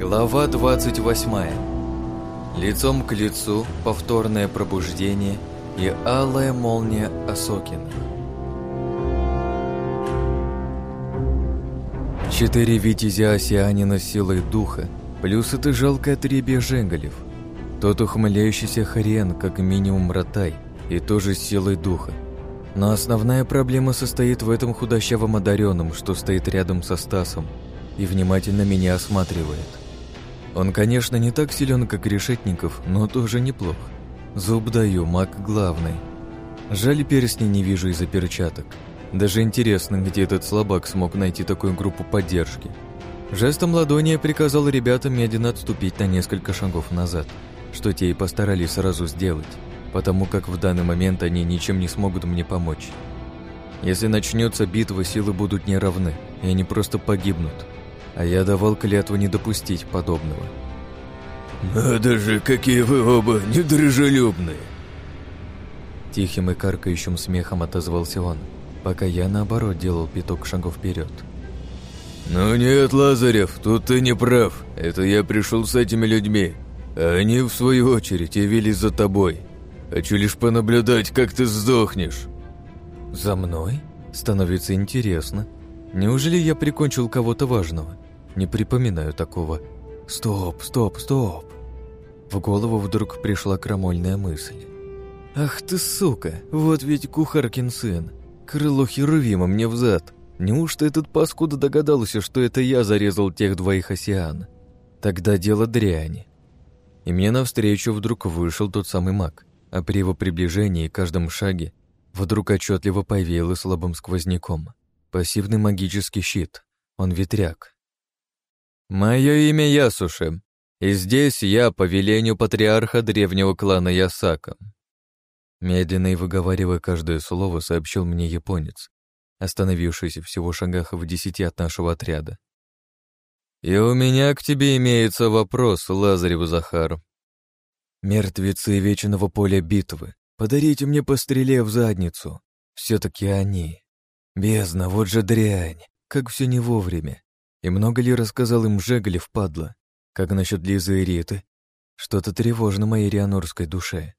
Глава 28. Лицом к лицу, повторное пробуждение и алая молния Осокина. Четыре витязя осианина силой духа, плюс это жалкое отребье женгалев. Тот ухмыляющийся хрен, как минимум ротай, и тоже силой духа. Но основная проблема состоит в этом худощавом одаренном, что стоит рядом со Стасом и внимательно меня осматривает. Он, конечно, не так силен, как Решетников, но тоже неплох. Зуб даю, маг главный. Жаль, перстни не вижу из-за перчаток. Даже интересно, где этот слабак смог найти такую группу поддержки. Жестом ладони я приказал ребятам медленно отступить на несколько шагов назад, что те и постарались сразу сделать, потому как в данный момент они ничем не смогут мне помочь. Если начнется битва, силы будут неравны, и они просто погибнут а я давал клятву не допустить подобного. «Надо же, какие вы оба недружелюбные!» Тихим и каркающим смехом отозвался он, пока я, наоборот, делал пяток шагов вперед. «Ну нет, Лазарев, тут ты не прав. Это я пришел с этими людьми, а они, в свою очередь, явились за тобой. Хочу лишь понаблюдать, как ты сдохнешь». «За мной? Становится интересно. Неужели я прикончил кого-то важного? Не припоминаю такого. Стоп, стоп, стоп. В голову вдруг пришла крамольная мысль. Ах ты сука, вот ведь кухаркин сын. Крыло Херувима мне взад. Неужто этот паскуда догадался, что это я зарезал тех двоих осиан? Тогда дело дряни. И мне навстречу вдруг вышел тот самый маг, а при его приближении и каждом шаге вдруг отчетливо повеяло слабым сквозняком. Пассивный магический щит. Он ветряк. «Мое имя Ясуши, и здесь я по велению патриарха древнего клана Ясака». Медленно и выговаривая каждое слово, сообщил мне японец, остановившийся всего шагах в десяти от нашего отряда. «И у меня к тебе имеется вопрос, Лазарев Захар. Мертвецы вечного поля битвы, подарите мне по стреле в задницу. Все-таки они. Бездна, вот же дрянь, как все не вовремя. И много ли рассказал им Жеголев, падла? Как насчет Лизы и Риты? Что-то тревожно моей рианорской душе.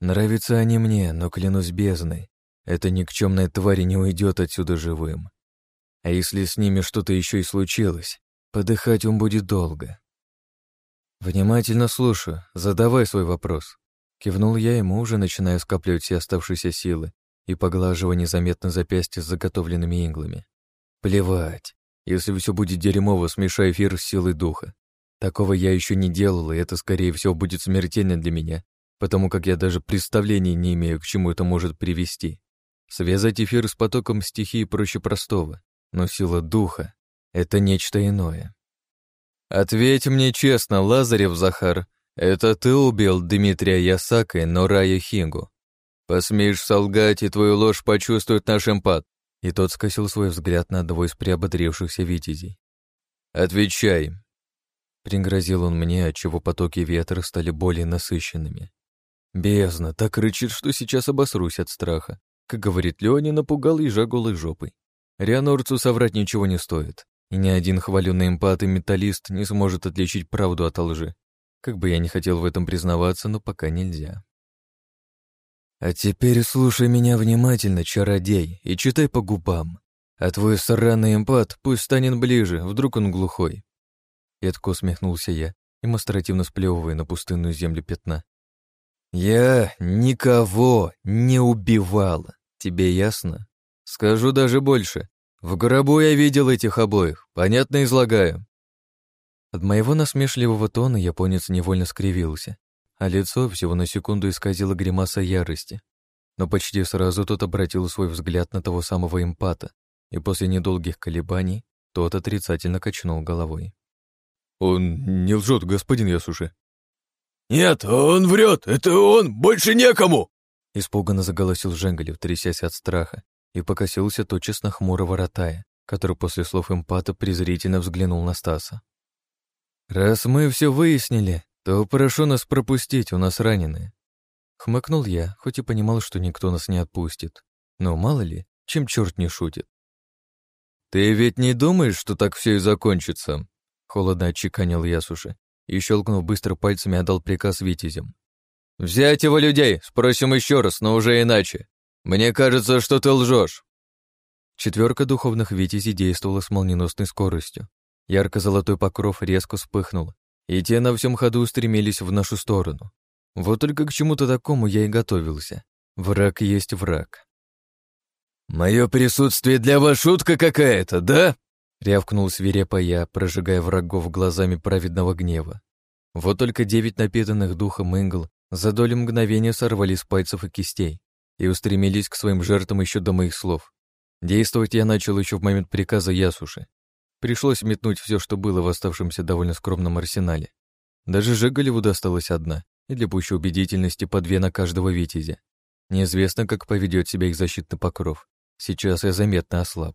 Нравятся они мне, но клянусь бездной, эта никчемная тварь не уйдет отсюда живым. А если с ними что-то еще и случилось, подыхать он будет долго. Внимательно слушаю, задавай свой вопрос. Кивнул я ему, уже начиная скапливать все оставшиеся силы, и поглаживая незаметно запястье с заготовленными иглами. Плевать. Если все будет дерьмово, смешай эфир с силой духа. Такого я еще не делал, и это, скорее всего, будет смертельно для меня, потому как я даже представления не имею, к чему это может привести. Связать эфир с потоком стихии проще простого, но сила духа — это нечто иное. Ответь мне честно, Лазарев Захар, это ты убил Дмитрия Ясака и Норая Хингу? Посмеешь солгать, и твою ложь почувствует наш эмпат. И тот скосил свой взгляд на одного из приободрившихся витязей. «Отвечай!» Пригрозил он мне, отчего потоки ветра стали более насыщенными. Бездна, так рычит, что сейчас обосрусь от страха. Как говорит Леони, напугал ежа голой жопой. Рианорцу соврать ничего не стоит, и ни один хваленный эмпат и металлист не сможет отличить правду от лжи. Как бы я не хотел в этом признаваться, но пока нельзя. А теперь слушай меня внимательно, чародей, и читай по губам. А твой сраный эмпат пусть станет ближе, вдруг он глухой. Едко усмехнулся я, демонстративно сплевывая на пустынную землю пятна. Я никого не убивал, тебе ясно? Скажу даже больше. В гробу я видел этих обоих, понятно излагаю. От моего насмешливого тона японец невольно скривился, а лицо всего на секунду исказило гримаса ярости. Но почти сразу тот обратил свой взгляд на того самого импата, и после недолгих колебаний тот отрицательно качнул головой. «Он не лжет, господин Ясуши». «Нет, он врет! Это он! Больше некому!» Испуганно заголосил Женгалев, трясясь от страха, и покосился тотчас на хмурого ротая, который после слов импата презрительно взглянул на Стаса. «Раз мы все выяснили, то прошу нас пропустить, у нас раненые». Хмыкнул я, хоть и понимал, что никто нас не отпустит. Но мало ли, чем черт не шутит. «Ты ведь не думаешь, что так все и закончится?» Холодно отчеканил Ясуши и, щелкнув быстро пальцами, отдал приказ витязям. «Взять его людей! Спросим еще раз, но уже иначе. Мне кажется, что ты лжешь. Четверка духовных витязей действовала с молниеносной скоростью. Ярко-золотой покров резко вспыхнул, и те на всем ходу устремились в нашу сторону. Вот только к чему-то такому я и готовился. Враг есть враг. «Мое присутствие для вас шутка какая-то, да?» Рявкнул свирепо я, прожигая врагов глазами праведного гнева. Вот только девять напитанных духом ингл за долю мгновения сорвали с пальцев и кистей и устремились к своим жертвам еще до моих слов. Действовать я начал еще в момент приказа Ясуши. Пришлось метнуть все, что было в оставшемся довольно скромном арсенале. Даже Жеголеву досталась одна, и для пущей убедительности по две на каждого витязя. Неизвестно, как поведет себя их защитный покров. Сейчас я заметно ослаб.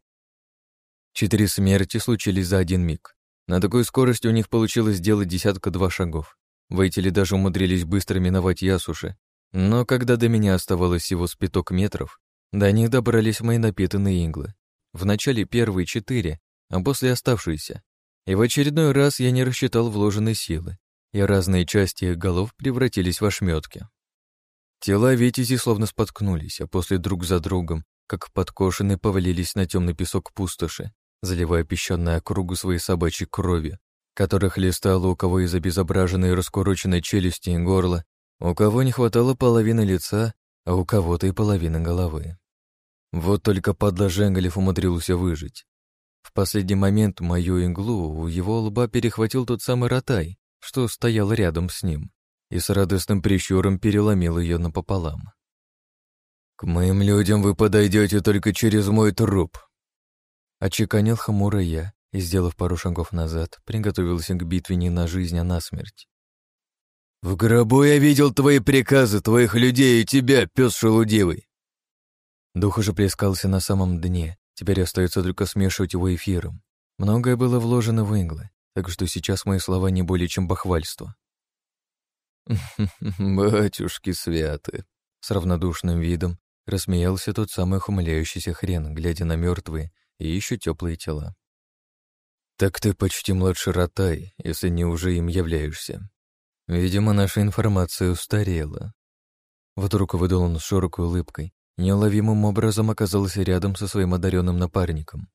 Четыре смерти случились за один миг. На такой скорости у них получилось сделать десятка-два шагов. Воители даже умудрились быстро миновать Ясуши. Но когда до меня оставалось всего с пяток метров, до них добрались мои напитанные иглы. Вначале первые четыре, а после оставшиеся. И в очередной раз я не рассчитал вложенной силы, и разные части их голов превратились в ошметки. Тела Витязи словно споткнулись, а после друг за другом, как подкошенные, повалились на темный песок пустоши, заливая песчаную округу своей собачьей крови, которых листало у кого из обезображенной и раскуроченной челюсти и горла, у кого не хватало половины лица, а у кого-то и половины головы. Вот только падла Женгалев умудрился выжить. В последний момент мою иглу у его лба перехватил тот самый ротай, что стоял рядом с ним, и с радостным прищуром переломил ее напополам. «К моим людям вы подойдете только через мой труп», — очеканил хмуро я и, сделав пару шагов назад, приготовился к битве не на жизнь, а на смерть. «В гробу я видел твои приказы, твоих людей и тебя, пес шелудивый!» Дух уже плескался на самом дне, теперь остается только смешивать его эфиром. Многое было вложено в иглы, так что сейчас мои слова не более чем бахвальство. «Батюшки святы!» С равнодушным видом рассмеялся тот самый ухмыляющийся хрен, глядя на мертвые и еще теплые тела. «Так ты почти младший ротай, если не уже им являешься. Видимо, наша информация устарела. Вдруг выдал он с широкой улыбкой, неуловимым образом оказался рядом со своим одаренным напарником.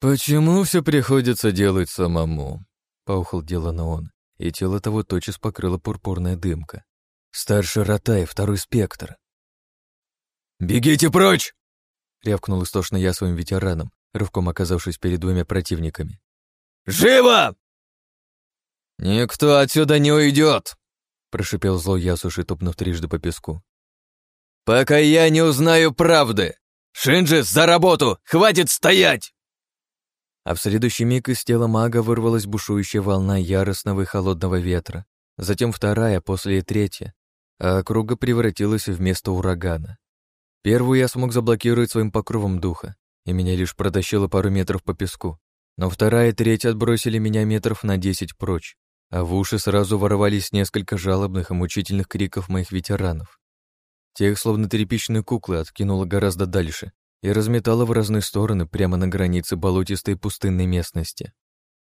«Почему все приходится делать самому?» — поухал делано он, и тело того тотчас покрыла пурпурная дымка. «Старший Ротай, второй спектр». «Бегите прочь!» — рявкнул истошно я своим ветераном, рывком оказавшись перед двумя противниками. «Живо!» «Никто отсюда не уйдет!» — прошипел злой Ясуши, топнув трижды по песку. «Пока я не узнаю правды! Шинджи, за работу! Хватит стоять!» А в следующий миг из тела мага вырвалась бушующая волна яростного и холодного ветра, затем вторая, после и третья, а округа превратилась в место урагана. Первую я смог заблокировать своим покровом духа, и меня лишь протащило пару метров по песку, но вторая и третья отбросили меня метров на десять прочь а в уши сразу ворвались несколько жалобных и мучительных криков моих ветеранов. Тех, словно тряпичные куклы, откинуло гораздо дальше и разметало в разные стороны прямо на границе болотистой пустынной местности.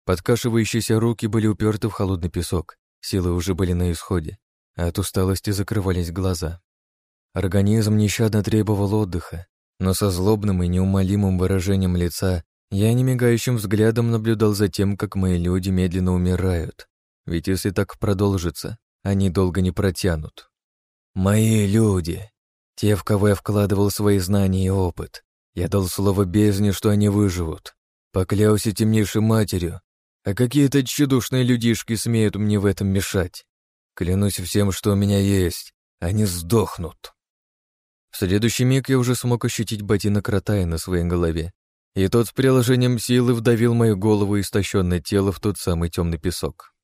Подкашивающиеся руки были уперты в холодный песок, силы уже были на исходе, а от усталости закрывались глаза. Организм нещадно требовал отдыха, но со злобным и неумолимым выражением лица я немигающим взглядом наблюдал за тем, как мои люди медленно умирают, ведь если так продолжится, они долго не протянут. Мои люди, те, в кого я вкладывал свои знания и опыт, я дал слово бездне, что они выживут. Поклялся темнейшей матерью, а какие-то тщедушные людишки смеют мне в этом мешать. Клянусь всем, что у меня есть, они сдохнут. В следующий миг я уже смог ощутить ботинок Ротая на своей голове, и тот с приложением силы вдавил мою голову и истощенное тело в тот самый темный песок.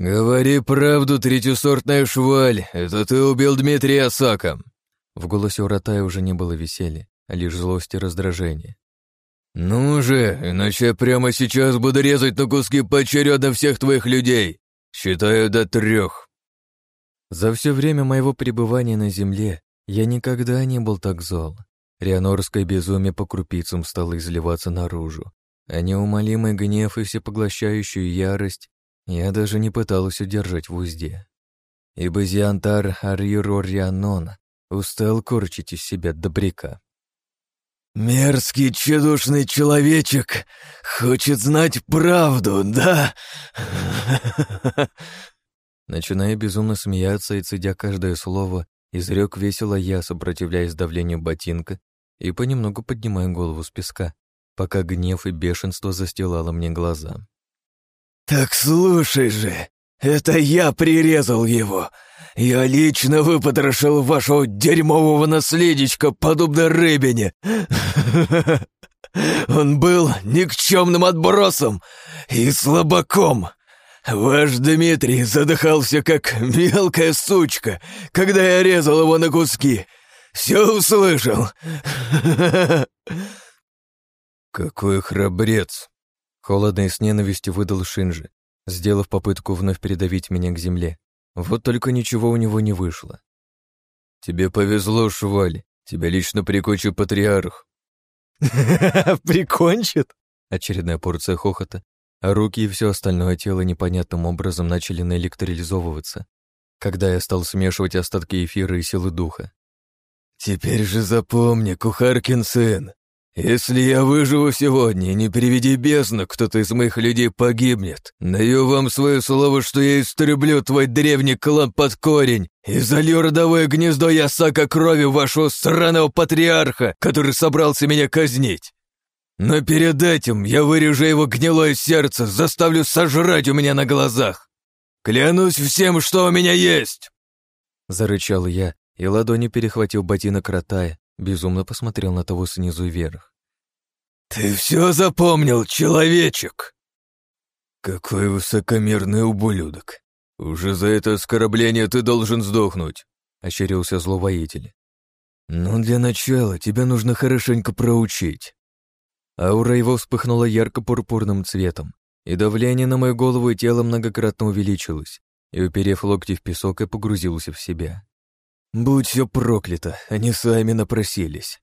«Говори правду, третьесортная шваль! Это ты убил Дмитрия Осака!» В голосе у Ротая уже не было веселья, а лишь злость и раздражение. «Ну же, иначе я прямо сейчас буду резать на куски поочередно всех твоих людей! Считаю до трех!» За все время моего пребывания на земле я никогда не был так зол. Рианорское безумие по крупицам стало изливаться наружу, а неумолимый гнев и всепоглощающую ярость я даже не пыталась удержать в узде. Ибо Зиантар Арирорианон устал корчить из себя добряка. «Мерзкий чудушный человечек хочет знать правду, да?» Начиная безумно смеяться и цедя каждое слово, изрек весело я, сопротивляясь давлению ботинка и понемногу поднимая голову с песка, пока гнев и бешенство застилало мне глаза. «Так слушай же, это я прирезал его. Я лично выпотрошил вашего дерьмового наследичка, подобно рыбине. Он был никчемным отбросом и слабаком. Ваш Дмитрий задыхался, как мелкая сучка, когда я резал его на куски. Все услышал. Какой храбрец! Холодно и с ненавистью выдал Шинжи, сделав попытку вновь передавить меня к земле. Вот только ничего у него не вышло. «Тебе повезло, Шваль. Тебя лично прикончил патриарх». «Прикончит?» Очередная порция хохота, а руки и все остальное тело непонятным образом начали наэлектролизовываться, когда я стал смешивать остатки эфира и силы духа. «Теперь же запомни, Кухаркин сын, если я выживу сегодня, не переведи бездну, кто-то из моих людей погибнет. Даю вам свое слово, что я истреблю твой древний клан под корень и залью родовое гнездо ясака крови вашего сраного патриарха, который собрался меня казнить. Но перед этим я вырежу его гнилое сердце, заставлю сожрать у меня на глазах. Клянусь всем, что у меня есть!» Зарычал я, и ладони перехватил ботинок ротая, Безумно посмотрел на того снизу вверх. «Ты все запомнил, человечек?» «Какой высокомерный ублюдок! Уже за это оскорбление ты должен сдохнуть!» — ощерился зловоитель. «Ну, для начала тебя нужно хорошенько проучить». Аура его вспыхнула ярко-пурпурным цветом, и давление на мою голову и тело многократно увеличилось, и, уперев локти в песок, я погрузился в себя. Будь все проклято, они сами напросились.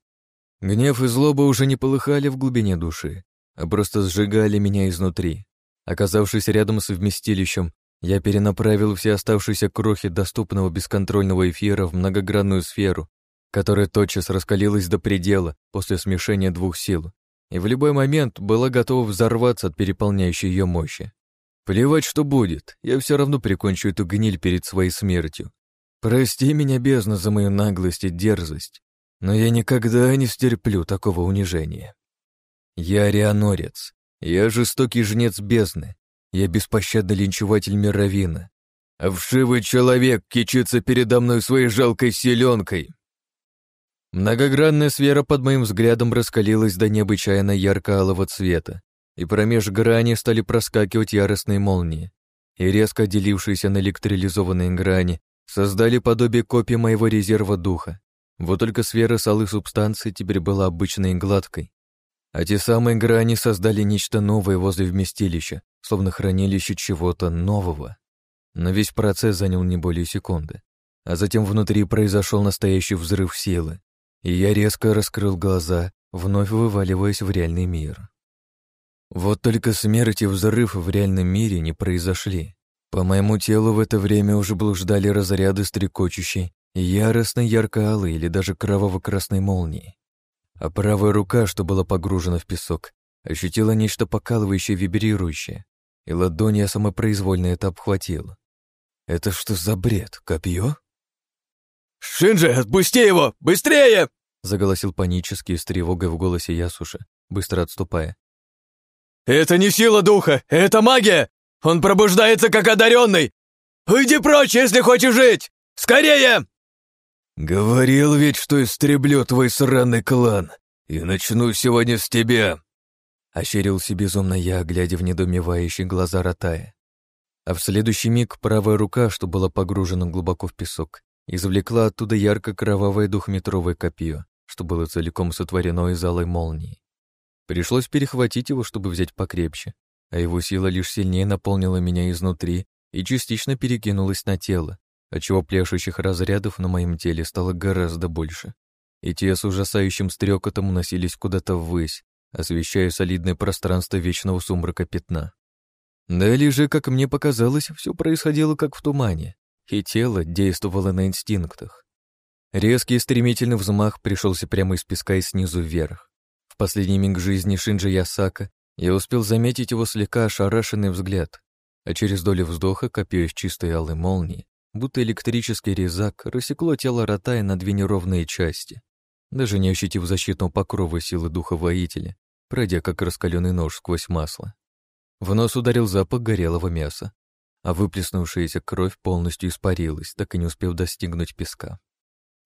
Гнев и злоба уже не полыхали в глубине души, а просто сжигали меня изнутри. Оказавшись рядом с вместилищем, я перенаправил все оставшиеся крохи доступного бесконтрольного эфира в многогранную сферу, которая тотчас раскалилась до предела после смешения двух сил, и в любой момент была готова взорваться от переполняющей ее мощи. Плевать, что будет, я все равно прикончу эту гниль перед своей смертью. Прости меня, бездна, за мою наглость и дерзость, но я никогда не стерплю такого унижения. Я рианорец, я жестокий жнец бездны, я беспощадный линчеватель мировина, а вшивый человек кичится передо мной своей жалкой селенкой. Многогранная сфера под моим взглядом раскалилась до необычайно ярко-алого цвета, и промеж грани стали проскакивать яростные молнии, и резко отделившиеся на электролизованные грани Создали подобие копии моего резерва духа. Вот только сфера с алой субстанции теперь была обычной и гладкой. А те самые грани создали нечто новое возле вместилища, словно хранилище чего-то нового. Но весь процесс занял не более секунды. А затем внутри произошел настоящий взрыв силы, и я резко раскрыл глаза, вновь вываливаясь в реальный мир. Вот только смерть и взрыв в реальном мире не произошли. По моему телу в это время уже блуждали разряды стрекочущей, яростно ярко-алой или даже кроваво-красной молнии. А правая рука, что была погружена в песок, ощутила нечто покалывающее, вибрирующее, и ладонь я самопроизвольно это обхватил. Это что за бред, копье? «Шинджи, отпусти его! Быстрее!» заголосил панически с тревогой в голосе Ясуши, быстро отступая. «Это не сила духа, это магия! Он пробуждается как одаренный! Уйди прочь, если хочешь жить! Скорее!» «Говорил ведь, что истреблю твой сраный клан, и начну сегодня с тебя!» Ощерился безумно я, глядя в недоумевающие глаза Ратая. А в следующий миг правая рука, что была погружена глубоко в песок, извлекла оттуда ярко-кровавое двухметровое копье, что было целиком сотворено из алой молнии. Пришлось перехватить его, чтобы взять покрепче, а его сила лишь сильнее наполнила меня изнутри и частично перекинулась на тело, отчего пляшущих разрядов на моем теле стало гораздо больше. И те с ужасающим стрекотом уносились куда-то ввысь, освещая солидное пространство вечного сумрака пятна. Далее же, как мне показалось, все происходило как в тумане, и тело действовало на инстинктах. Резкий и стремительный взмах пришелся прямо из песка и снизу вверх. В последний миг жизни Шинджи Ясака я успел заметить его слегка ошарашенный взгляд, а через долю вздоха копье чистой алой молнии, будто электрический резак, рассекло тело Ратая на две неровные части. Даже не ощутив защитного покрова силы духа воителя, пройдя как раскаленный нож сквозь масло. В нос ударил запах горелого мяса, а выплеснувшаяся кровь полностью испарилась, так и не успев достигнуть песка.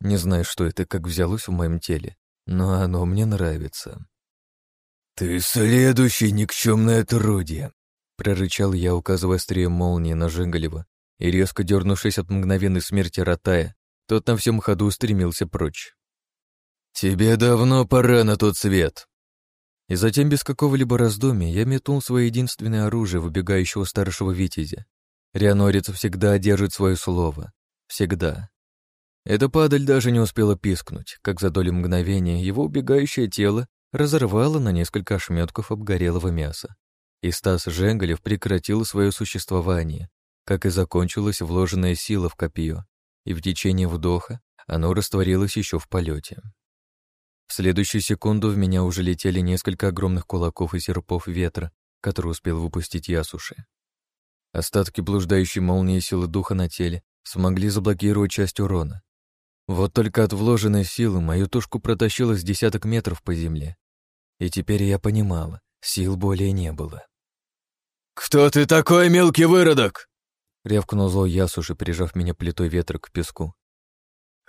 Не знаю, что это как взялось в моем теле, но оно мне нравится. «Ты следующий никчемное отродье!» — прорычал я, указывая острие молнии на Жиголева, и, резко дернувшись от мгновенной смерти Ратая, тот на всем ходу устремился прочь. «Тебе давно пора на тот свет!» И затем, без какого-либо раздумия, я метнул свое единственное оружие убегающего старшего витязя. Рианорец всегда держит свое слово. Всегда. Эта падаль даже не успела пискнуть, как за долю мгновения его убегающее тело разорвало на несколько ошметков обгорелого мяса. И Стас Женгалев прекратил свое существование, как и закончилась вложенная сила в копье, и в течение вдоха оно растворилось еще в полете. В следующую секунду в меня уже летели несколько огромных кулаков и серпов ветра, который успел выпустить Ясуши. Остатки блуждающей молнии силы духа на теле смогли заблокировать часть урона. Вот только от вложенной силы мою тушку протащило с десяток метров по земле. И теперь я понимала, сил более не было. «Кто ты такой, мелкий выродок?» — рявкнул злой Ясуши, прижав меня плитой ветра к песку.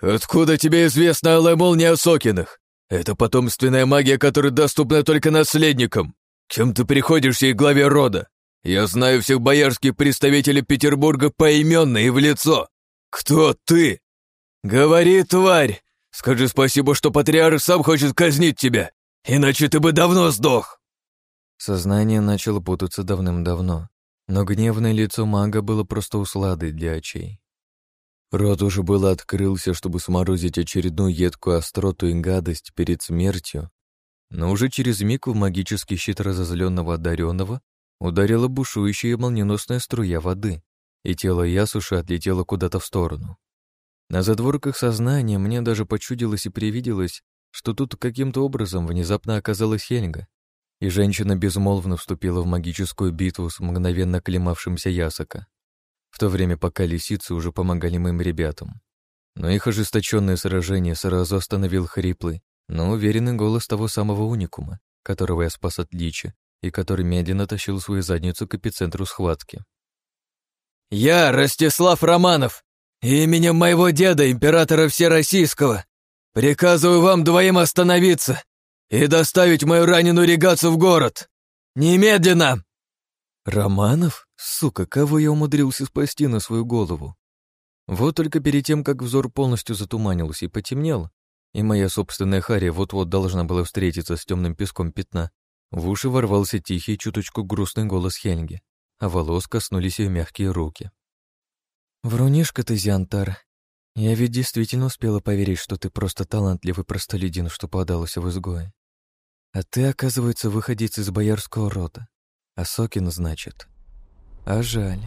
«Откуда тебе известна алая молния Сокиных? Это потомственная магия, которая доступна только наследникам. Кем ты приходишься и главе рода? Я знаю всех боярских представителей Петербурга поименно и в лицо. Кто ты? Говори, тварь! Скажи спасибо, что патриарх сам хочет казнить тебя, иначе ты бы давно сдох. Сознание начало путаться давным-давно, но гневное лицо мага было просто усладой для очей. Рот уже было открылся, чтобы сморозить очередную едкую остроту и гадость перед смертью, но уже через миг в магический щит разозленного одаренного ударила бушующая молниеносная струя воды, и тело Ясуши отлетело куда-то в сторону. На задворках сознания мне даже почудилось и привиделось, что тут каким-то образом внезапно оказалась Хельга, и женщина безмолвно вступила в магическую битву с мгновенно клемавшимся Ясока в то время пока лисицы уже помогали моим ребятам. Но их ожесточенное сражение сразу остановил хриплый, но уверенный голос того самого уникума, которого я спас от личи и который медленно тащил свою задницу к эпицентру схватки. «Я Ростислав Романов, именем моего деда, императора Всероссийского, приказываю вам двоим остановиться и доставить мою раненую регацию в город. Немедленно!» «Романов? Сука, кого я умудрился спасти на свою голову?» Вот только перед тем, как взор полностью затуманился и потемнел, и моя собственная Харя вот-вот должна была встретиться с темным песком пятна, в уши ворвался тихий, чуточку грустный голос Хельги, а волос коснулись ее мягкие руки. «Врунишка ты, Зиантар. Я ведь действительно успела поверить, что ты просто талантливый простолюдин, что подался в изгое. А ты, оказывается, выходец из боярского рода. А Сокин, значит. А жаль.